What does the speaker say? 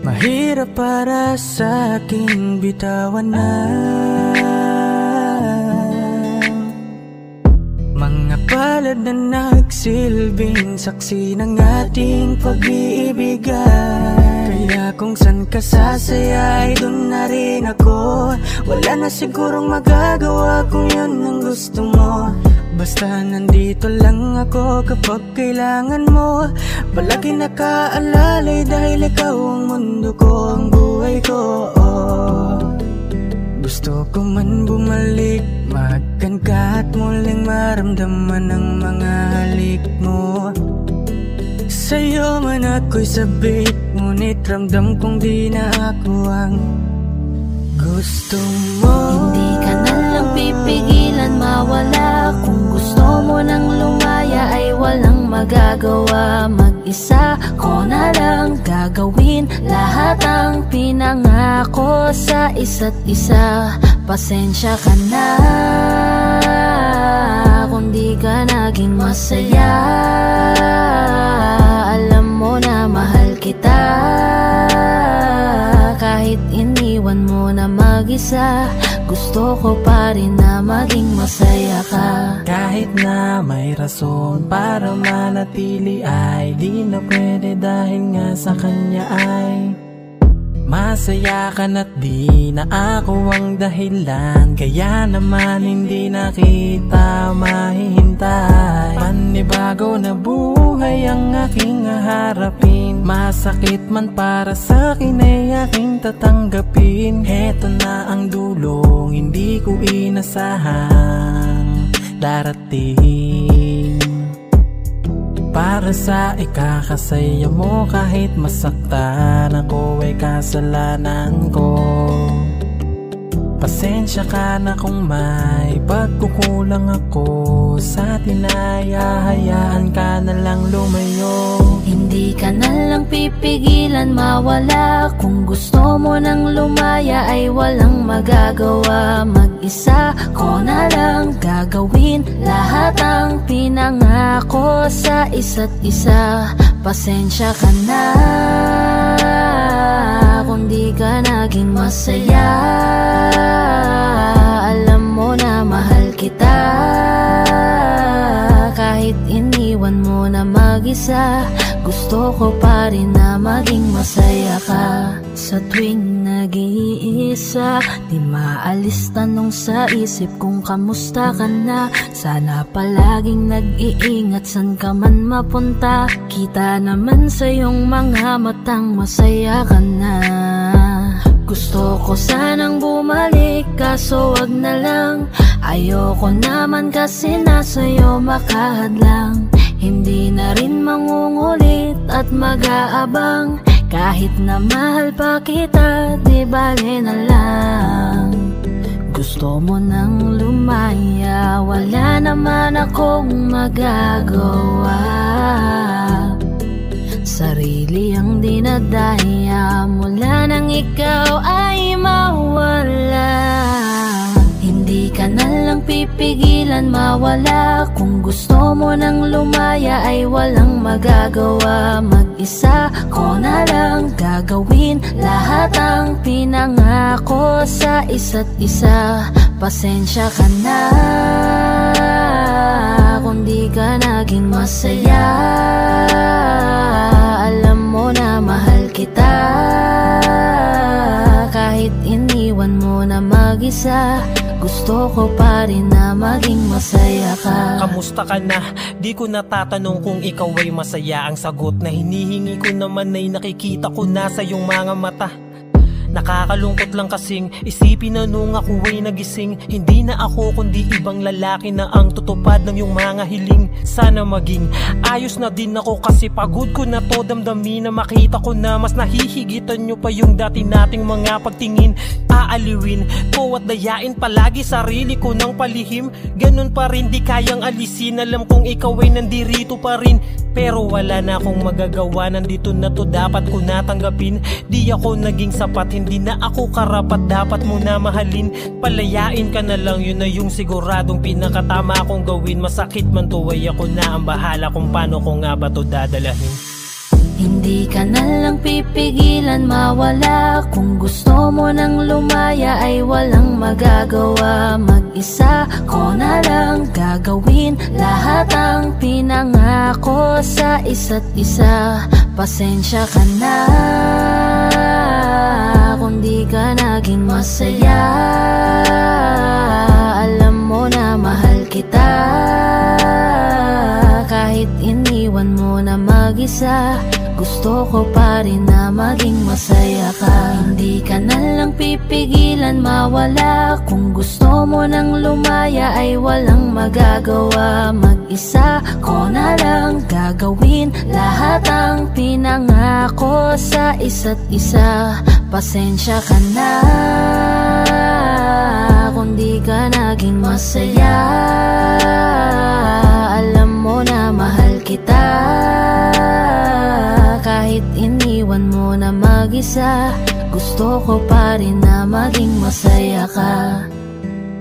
Mahirap para sa akin bitawan na. Mga palad na nagsilbing saksi ng ating pag-iibigan Kaya kung san ka sasaya ay dun na rin ako. Wala na sigurong magagawa kung yun ang gusto mo Basta nandito lang ako kapag kailangan mo. Palagi nakaalalay dahil ikaw ang mundo ko, ang buhay ko. Gusto ko man bumalik, magkan ka at muling maramdaman ang mga halik mo. Sa'yo man ako'y sabik, ngunit ramdam kong di na ako ang gusto mo? Hindi ka na lang pipigilan mawala. Kung gusto mo nang lumaya ay walang magagawa. Mag-isa ko na lang gagawin Lahat ang pinangako sa isa't isa. Pasensya ka na Kung di ka naging masaya Gusto ko pa rin na maging masaya ka. Kahit na may rason para manatili ay Di na pwede dahil nga sa kanya ay Masaya ka na't di na ako ang dahilan. Kaya naman hindi na kita mahihintay. Panibago na buhay ang aking haharapin Masakit man para sa akin ay aking tatanggapin. Heto na ang dulong hindi ko inasahang darating para sa ikakasaya mo kahit masaktan. Ako ay kasalanan ko. Pasensya ka na kung may pagkukulang ako. Sa tinaya, ka na lang lumayo. Hindi ka na lang pipigilan mawala. Kung gusto mo nang lumaya ay walang magagawa. Mag-isa ko na lang gagawin Lahat ang pinangako sa isa't isa. Pasensya ka na Kung di ka naging masaya mag-isa. Gusto ko pa rin na maging masaya ka. Sa tuwing nag-iisa Di maalis tanong sa isip kung kamusta ka na. Sana palaging nag-iingat san ka man mapunta. Kita naman sa iyong mga matang masaya ka na. Gusto ko sanang bumalik kaso wag na lang. Ayoko naman kasi nasa'yo makahadlang Hindi na rin mangungulit at mag-aabang. Kahit na mahal pa kita, di bale na lang. Gusto mo nang lumaya, wala naman akong magagawa. Sarili ang dinadaya mula nang ikaw ay mawala. Hindi ka na lang pipigilan mawala. Kung gusto mo nang lumaya ay walang magagawa. Mag-isa ko na lang gagawin Lahat ang pinangako sa isa't isa. Pasensya ka na Kung di ka naging masaya. Alam mo na mahal kita. Kahit iniwan mo na mag-isa Gusto ko pa rin na maging masaya ka. Kamusta ka na? Di ko natatanong kung ikaw ay masaya. Ang sagot na hinihingi ko naman ay nakikita ko na sa iyong mga mata Nakakalungkot lang kasing isipin na nung ako ay nagising Hindi na ako kundi ibang lalaki na ang tutupad ng iyong mga hiling. Sana maging ayos na din ako kasi pagod ko na to Damdamin na makita ko na mas nahihigitan nyo pa yung dati nating mga pagtingin. Aaliwin ko at dayain palagi sarili ko ng palihim. Ganun pa rin di kayang alisin. Alam kong ikaw ay nandirito pa rin. Pero wala na akong magagawa Nandito na to dapat ko natanggapin. Di ako naging sapat Hindi na ako karapat Dapat mo na mahalin. Palayain ka na lang Yun na yung siguradong pinakatama kong gawin. Masakit man to ay ako na ang bahala Kung paano ko nga ba to dadalahin. Hindi ka na lang pipigilan mawala. Kung gusto mo nang lumaya ay walang magagawa. Mag-isa ko na lang gagawin Lahat ang pinangako sa isa't isa. Pasensya ka na Kung di ka naging masaya mag-isa. Gusto ko pa rin na maging masaya ka. Hindi ka na lang pipigilan mawala. Kung gusto mo nang lumaya ay walang magagawa. Mag-isa ko na lang gagawin Lahat ang pinangako sa isa't isa. Pasensya ka na Kung di ka naging masaya mag-isa Gusto ko pa rin na maging masaya ka